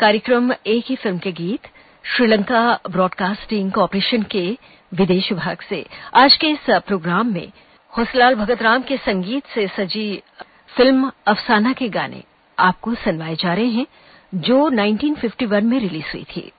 कार्यक्रम एक ही फ़िल्म के गीत, श्रीलंका ब्रॉडकास्टिंग कॉरपोरेशन के विदेश विभाग से। आज के इस प्रोग्राम में हौसलाल भगत राम के संगीत से सजी फ़िल्म अफसाना के गाने आपको सुनवाए जा रहे हैं, जो 1951 में रिलीज़ हुई थी।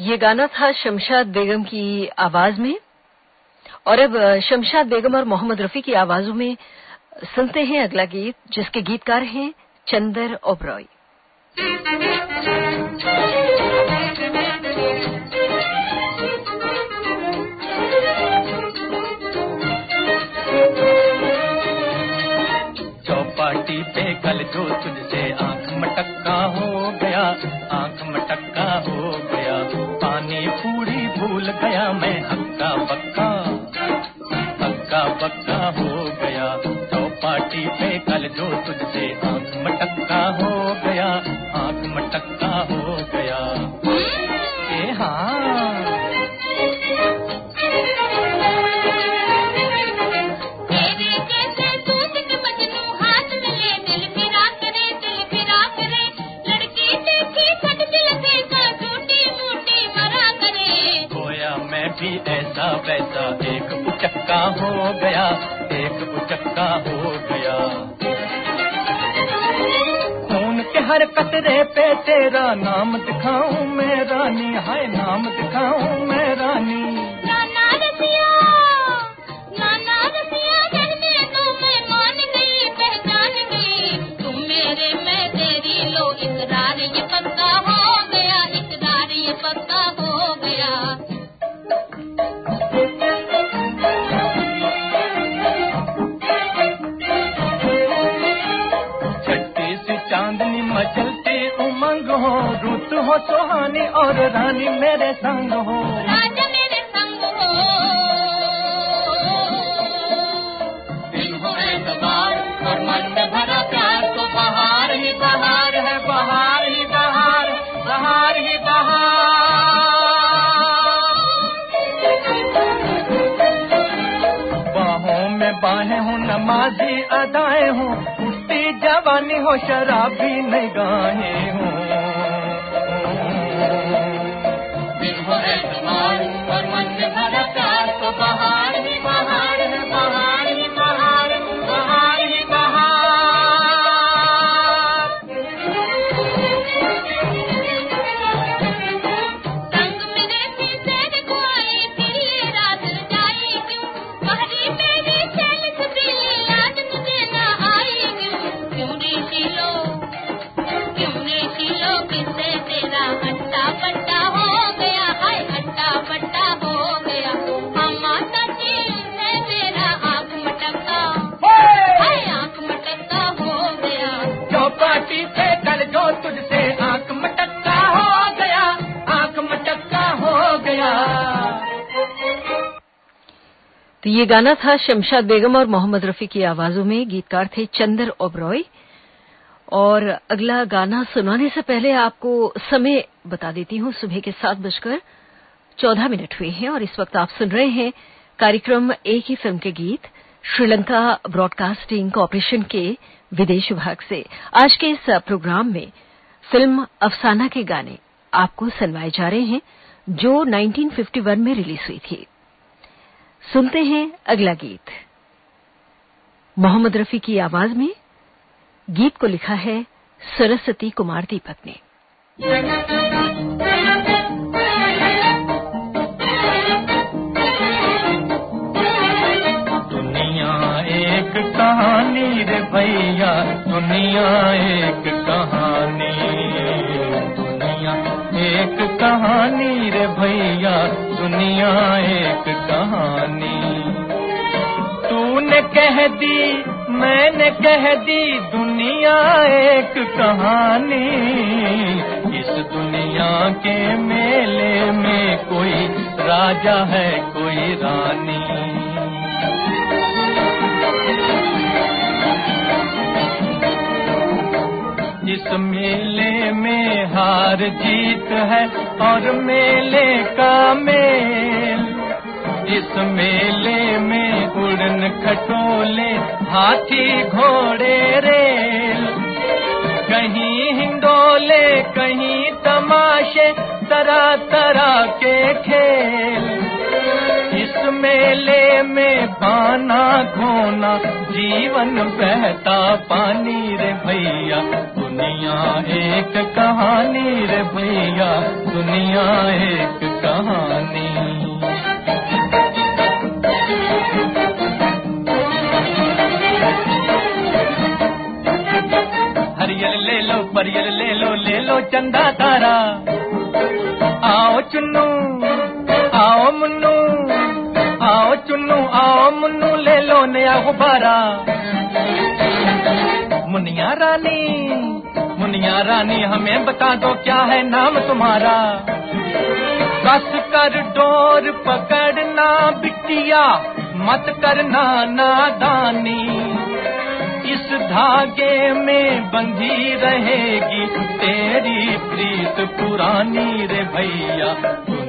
ये गाना था शमशाद बेगम की आवाज़ में। और अब शमशाद बेगम और मोहम्मद रफी की आवाजों में सुनते हैं अगला गीत, जिसके गीतकार हैं चंदर ओब्रॉय। चौपाटी पे कल जो तुझसे आँख मटक्का हो गया। चौपाटी कल जो तुझसे आँख मटक्का हो गया आँख मटक्का हो गया। ए हाँ। भी ऐसा वैसा एक उचक्का हो गया उचक्का हो गया। खून के हर कतरे पे तेरा नाम दिखाऊँ मैं रानी हाय नाम दिखाऊँ मैं रानी और रानी मेरे संग हो। राजा मेरे संग हो। दिन हो एतबार और मन में भरा प्यार तो बहार ही बहार है बहार ही बहार बहार ही बहार। बाहों में बाहें हूँ नमाजी अदाएँ हूँ उठती जवानी हो शराबी नहीं निगाहें हूँ। ये गाना था शमशाद बेगम और मोहम्मद रफी की आवाजों में। गीतकार थे चंदर ओबरॉय। और अगला गाना सुनाने से पहले आपको समय बता देती हूँ। सुबह के सात बजकर चौदह मिनट हुए हैं और इस वक्त आप सुन रहे हैं कार्यक्रम एक ही फ़िल्म के गीत, श्रीलंका ब्रॉडकास्टिंग कॉरपोरेशन के विदेश विभाग से। आज के इस प्रोग्राम में फ़िल्म अफसाना के गाने आपको सुनवाए जा रहे हैं, जो 1951 में रिलीज़ हुई थी। सुनते हैं अगला गीत। मोहम्मद रफी की आवाज़ में गीत को लिखा है सरस्वती कुमार दीपक ने। दुनिया एक कहानी रे भैया, दुनिया एक कहानी। एक कहानी रे भैया, दुनिया एक कहानी। तूने कह दी, मैंने कह दी, दुनिया एक कहानी। इस दुनिया के मेले में कोई राजा है, कोई रानी। इस मेले में हार जीत है और मेले का मेल। इस मेले में उड़न खटोले, हाथी घोड़े रेल। कहीं हिंडोले, कहीं तमाशे तरह तरह के खेल। इस मेले में पाना खोना जीवन बहता पानी रे भैया। दुनिया एक कहानी रे भैया, दुनिया एक कहानी। हरियल ले लो परियल ले लो ले लो चंदा तारा। आओ चुन्नू, आओ मुन्नू। आओ चुन्नू, आओ मुन्नू ले लो नया गुब्बारा। मुनिया रानी मुनिया रानी, हमें बता दो क्या है नाम तुम्हारा। कस कर डोर पकड़ना बिटिया, मत करना नादानी। इस धागे में बंधी रहेगी तेरी प्रीत पुरानी रे भैया।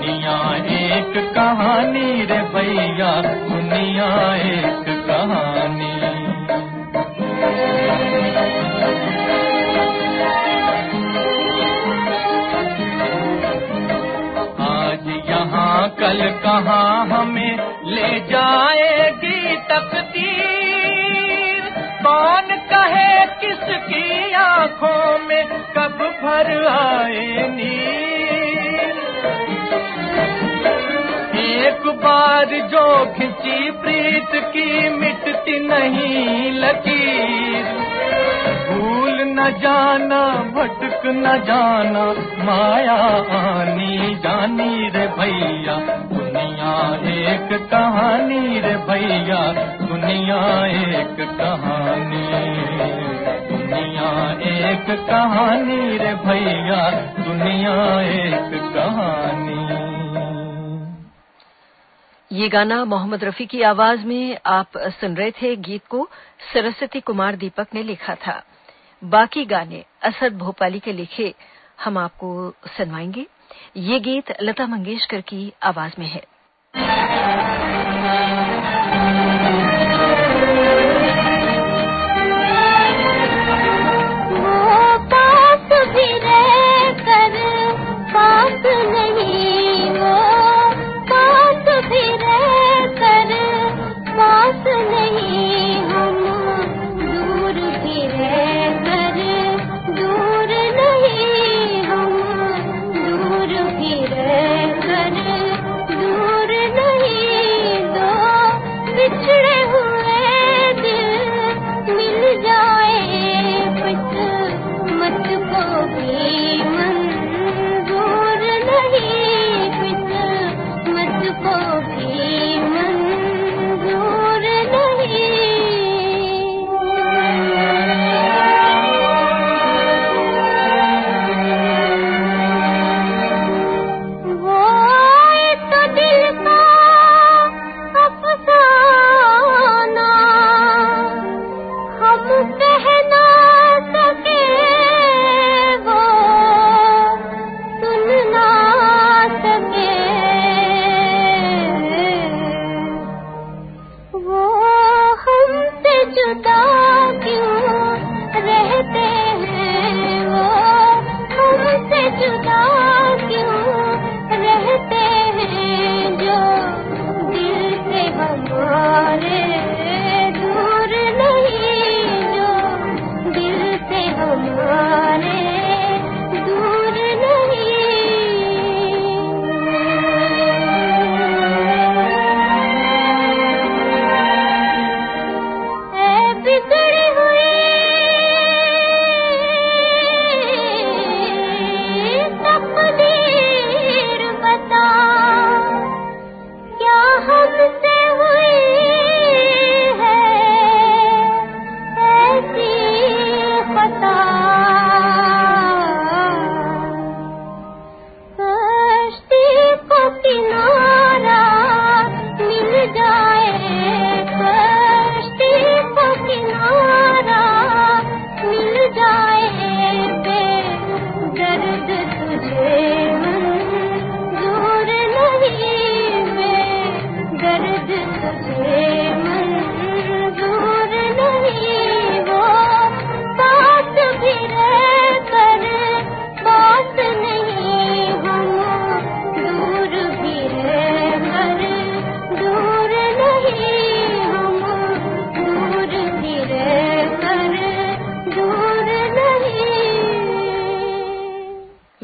दुनिया एक कहानी रे भैया, दुनिया एक कहानी। आज यहाँ कल कहाँ हमें ले जाएगी तकदीर? कौन कहे किसकी आँखों में कब भर आए नीर? बार जो खिंची प्रीत की मिटती नहीं लकीर। भूल न जाना, भटक न जाना, माया आनी जानी रे भैया। दुनिया एक कहानी रे भैया, दुनिया एक कहानी। दुनिया एक कहानी रे भैया, दुनिया एक कहानी। ये गाना मोहम्मद रफी की आवाज़ में आप सुन रहे थे, गीत को सरस्वती कुमार दीपक ने लिखा था। बाकी गाने असद भोपाली के लिखे हम आपको सुनवाएँगे। ये गीत लता मंगेशकर की आवाज़ में है।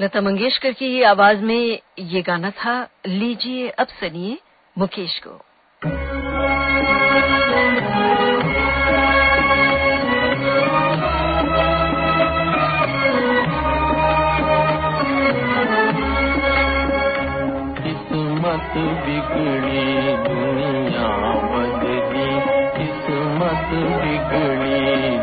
लता मंगेशकर की ही आवाज़ में ये गाना था, लीजिए अब सुनिए मुकेश को। किस्मत बिगड़ी दुनिया बदली किस्मत बिगड़ी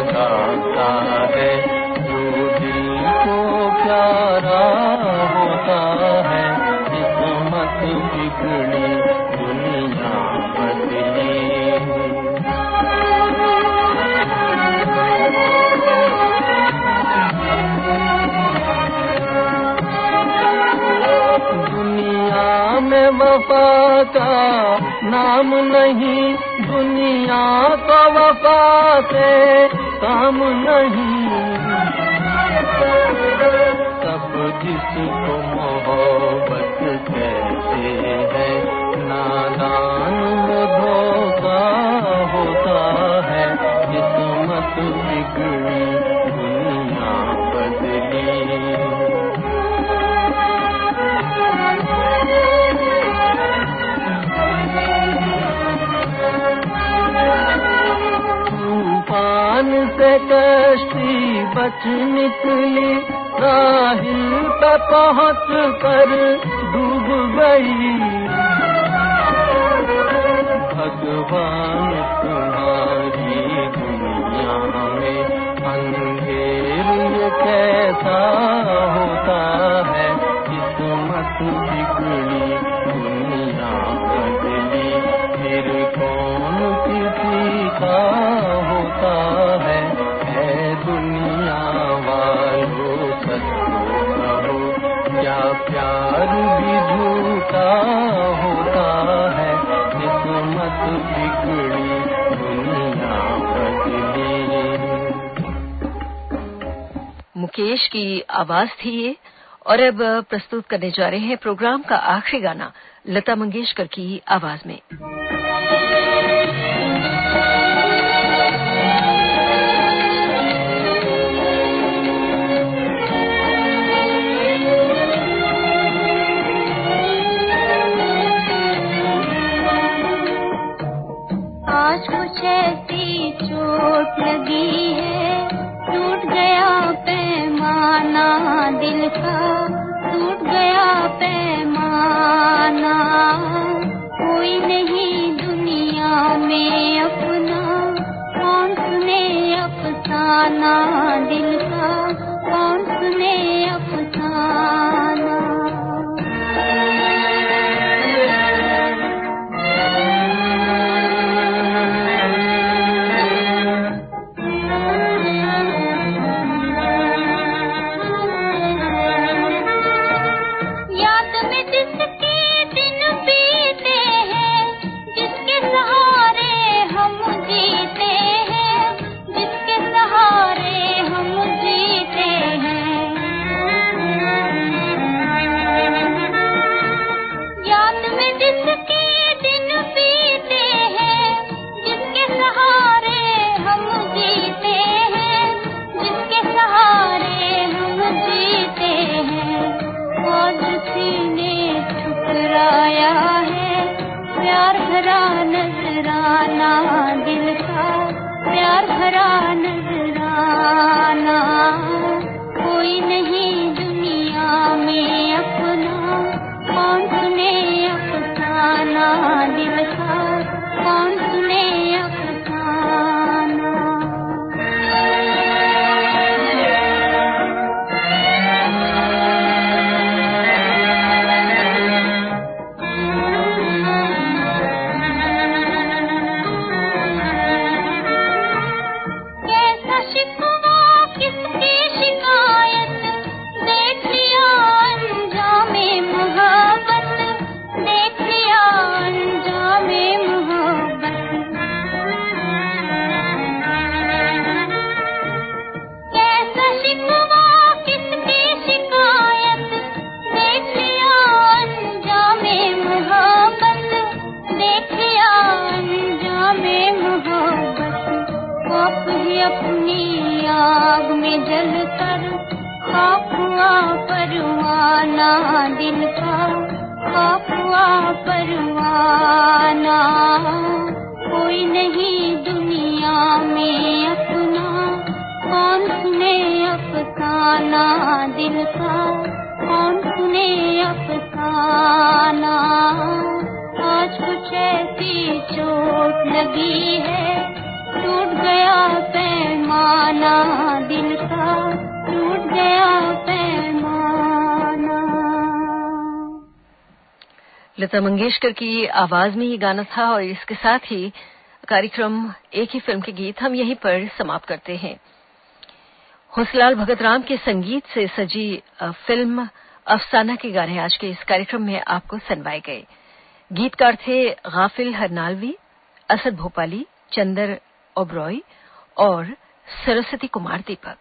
जाता है। जो दिल को प्यारा होता है। किस्मत बिगड़ी दुनिया बदली दुनिया में वफा का नाम नहीं, दुनिया का वफा से काम नहीं देश की आवाज़ थी ये। और अब प्रस्तुत करने जा रहे हैं प्रोग्राम का आखिरी गाना, लता मंगेशकर की आवाज़ में। लता मंगेशकर की आवाज़ में ये गाना था और इसके साथ ही कार्यक्रम एक ही फ़िल्म के गीत हम यहीं पर समाप्त करते हैं। हंसलाल भगतराम के संगीत से सजी फ़िल्म अफसाना के गाने आज के इस कार्यक्रम में आपको सुनवाए गए। गीतकार थे गाफिल हरनालवी, असद भोपाली, चंदर ओब्रॉय और सरस्वती कुमार दीपक।